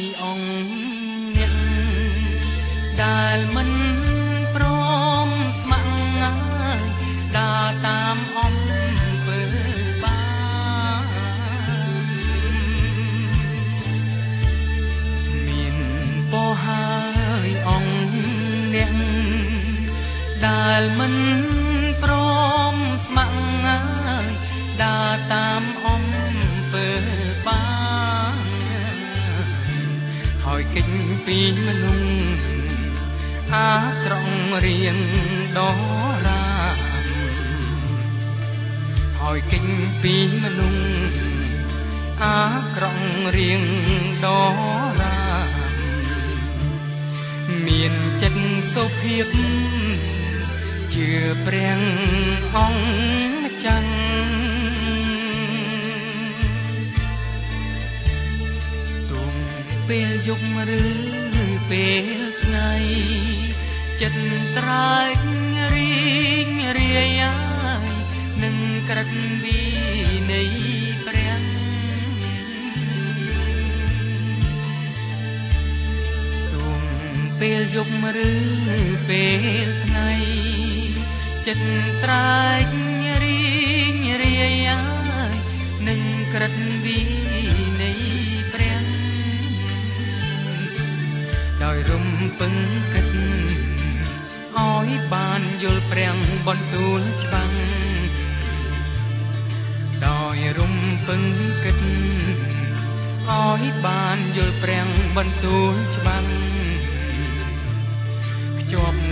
យអង្គអ្នកដែលមិនព្រមស្ម័គ្រដើរតាមអំពើបានមានពោហើយអង្គអ្នកដែលមិន ហើយកិច្ចពីមនុស្សអាក្រង់រៀងដរាមហើយកិច្ចពីមនុស្សអាក្រង់រៀងដរាមមានចិត្តសុភាពជឿព្រះអង្គម្ចាស់ទុំ ពេលយប់ឬពេលថ្ងៃចិត្តត្រើយរីងរាយនឹងក្រិតវិន័យព្រះទុំពេលយប់ឬពេលថ្ងៃចិត្តត្រើយរីងរាយនឹងក្រិតវិ ពឹងគិតឲ្យបានយល់ព្រះបន្ទូលច្បាំងដោយរំពឹងគិតឲ្យបានយល់ព្រះបន្ទូលច្បាំងខ្ជាប់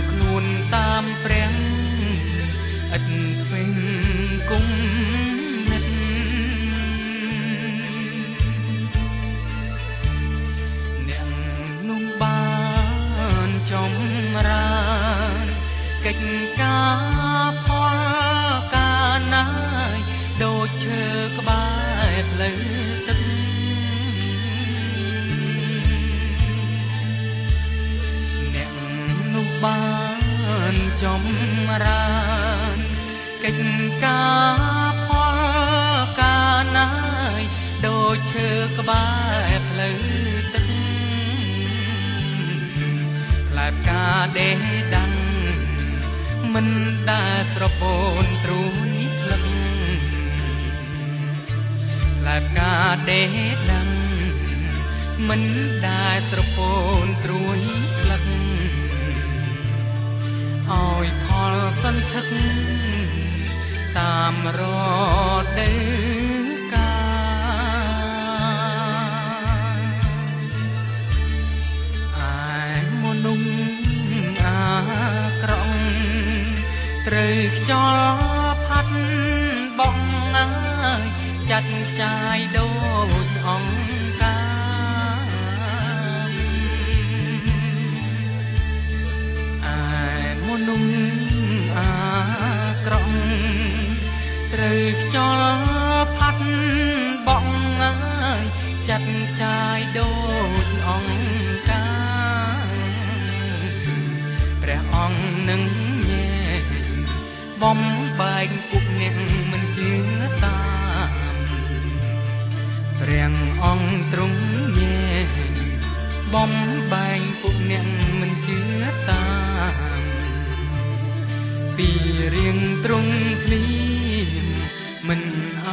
កិច្ចការផលការណាយដូចឈើក្បែរផ្លូវទឹកអ្នកនោះបានចម្រើនកិច្ចការផលការណាយដូចឈើក្បែរផ្លូវទឹកផ្លែផ្កាដេះដាំង មិនដែលស្រពោនត្រួយស្លឹកផ្លែផ្កាដេះដាំងមិនដែលស្រពោនត្រួយស្លឹកឲ្យផលសន្ធឹកតាមរដូវ ខ្យល់ផាត់បងអើយចាត់ខ្ចាយដូចអង្គការអាយមនុស្សអាក្រង់ត្រូវខ្យល់ផាត់បងអើយចាត់ខ្ចាយដូចអង្គការព្រះអង្គនឹងញែក បំបែកគុកអ្នកមិនជឿតាមព្រះអង្គទ្រង់ញែងបំបែកគុកអ្នកមិនជឿតាមពីរៀងទ្រង់ភ្លៀងមិនអ